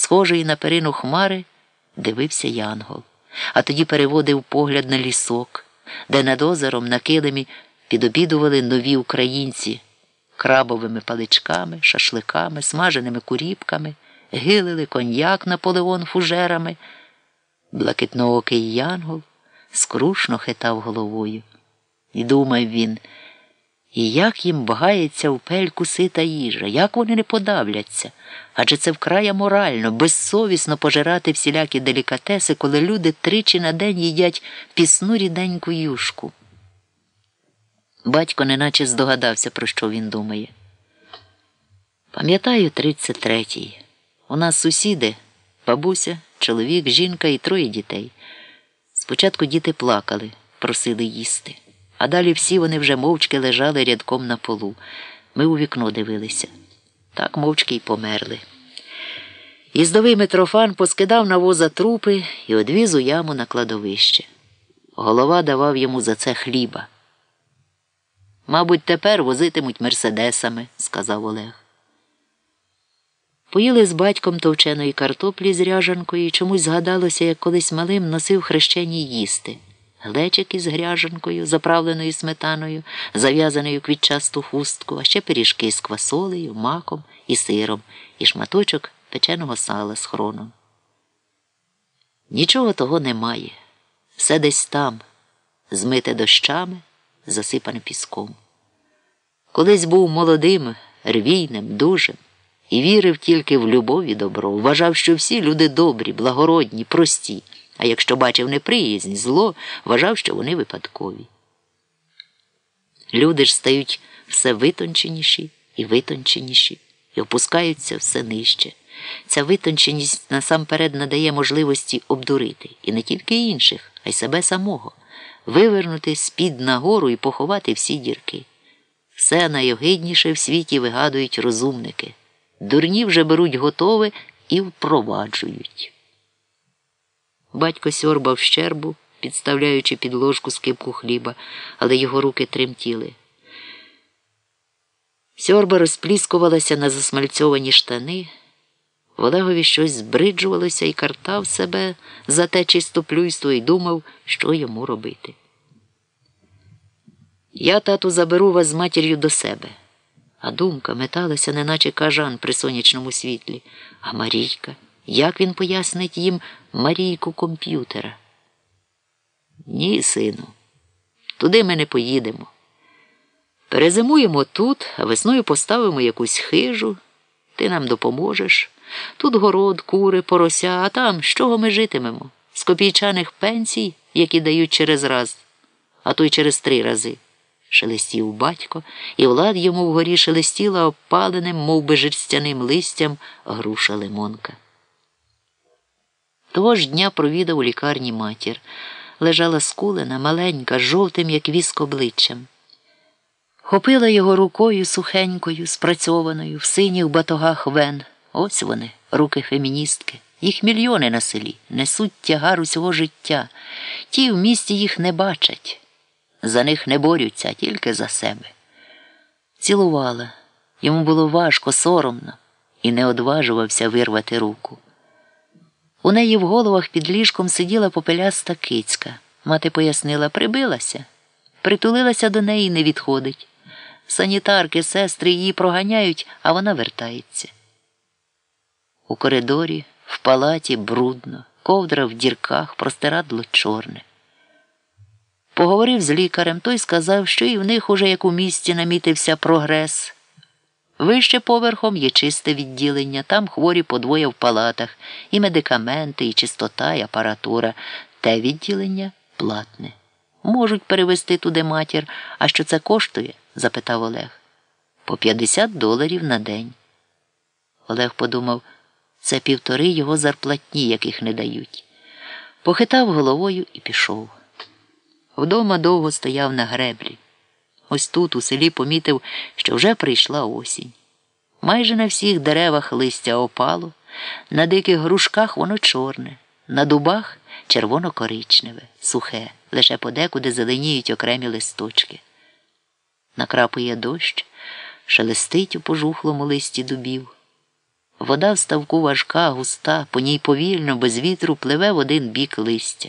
схожої на перину хмари, дивився Янгол, а тоді переводив погляд на лісок, де над озером на килимі підобідували нові українці крабовими паличками, шашликами, смаженими куріпками, гилили коньяк Наполеон фужерами. Блакитноокий Янгол скрушно хитав головою. І думав він, і як їм багається в пельку сита їжа, як вони не подавляться, адже це вкрай аморально, безсовісно пожирати всілякі делікатеси, коли люди тричі на день їдять пісну ріденьку юшку. Батько неначе здогадався, про що він думає. Пам'ятаю, тридцять третій. У нас сусіди, бабуся, чоловік, жінка і троє дітей. Спочатку діти плакали, просили їсти, а далі всі вони вже мовчки лежали рядком на полу. Ми у вікно дивилися. Так мовчки й померли. Їздовий Митрофан поскидав на воза трупи і одвіз у яму на кладовище. Голова давав йому за це хліба. Мабуть, тепер возитимуть мерседесами, сказав Олег. Поїли з батьком товченої картоплі з ряжанкою і чомусь згадалося, як колись малим носив хрещені їсти. Глечик із гряжанкою, заправленою сметаною, зав'язаною квітчасту хустку, а ще пиріжки з квасолею, маком і сиром, і шматочок печеного сала з хроном. Нічого того немає. Все десь там, змите дощами, засипане піском. Колись був молодим, рвійним, дужим і вірив тільки в любов і добро, вважав, що всі люди добрі, благородні, прості, а якщо бачив неприязнь, зло, вважав, що вони випадкові. Люди ж стають все витонченіші і витонченіші, і опускаються все нижче. Ця витонченість насамперед надає можливості обдурити і не тільки інших, а й себе самого, вивернути з-під нагору і поховати всі дірки. Все найогидніше в світі вигадують розумники. Дурні вже беруть готове і впроваджують. Батько сьорбав щербу, підставляючи під ложку скипку хліба, але його руки тремтіли. Сьорба розпліскувалася на засмальцьовані штани. В Олегові щось збриджувалося і картав себе за те чистоплюйство і думав, що йому робити. Я, тату, заберу вас з матір'ю до себе. А думка металася, неначе кажан при сонячному світлі. А Марійка, як він пояснить їм Марійку комп'ютера? Ні, сину, туди ми не поїдемо. Перезимуємо тут, а весною поставимо якусь хижу, ти нам допоможеш. Тут город, кури, порося, а там з чого ми житимемо? З копійчаних пенсій, які дають через раз, а то й через три рази шелестів батько, і влад йому вгорі шелестіла опаленим, мов би жерстяним листям, груша лимонка. Того ж дня провідав у лікарні матір. Лежала скулена, маленька, жовтим, як віск обличчям. Хопила його рукою сухенькою, спрацьованою, в синіх батогах вен. Ось вони, руки феміністки. Їх мільйони на селі, несуть тягар усього життя. Ті в місті їх не бачать. За них не борються, тільки за себе. Цілувала. Йому було важко, соромно, і не одважувався вирвати руку. У неї в головах під ліжком сиділа попеляста кицька. Мати пояснила, прибилася, притулилася до неї і не відходить. Санітарки, сестри її проганяють, а вона вертається. У коридорі, в палаті брудно, ковдра в дірках, простирадло чорне. Поговорив з лікарем, той сказав, що і в них уже як у місті намітився прогрес. Вище поверхом є чисте відділення, там хворі подвоє в палатах, і медикаменти, і чистота, і апаратура. Те відділення платне. Можуть перевезти туди матір. А що це коштує? запитав Олег. По 50 доларів на день. Олег подумав, це півтори його зарплатні, яких не дають. Похитав головою і пішов. Вдома довго стояв на греблі. Ось тут, у селі, помітив, що вже прийшла осінь. Майже на всіх деревах листя опало, на диких грушках воно чорне, на дубах червоно-коричневе, сухе, лише подекуди зеленіють окремі листочки. Накрапує дощ, шелестить у пожухлому листі дубів. Вода в ставку важка, густа, по ній повільно, без вітру пливе в один бік листя.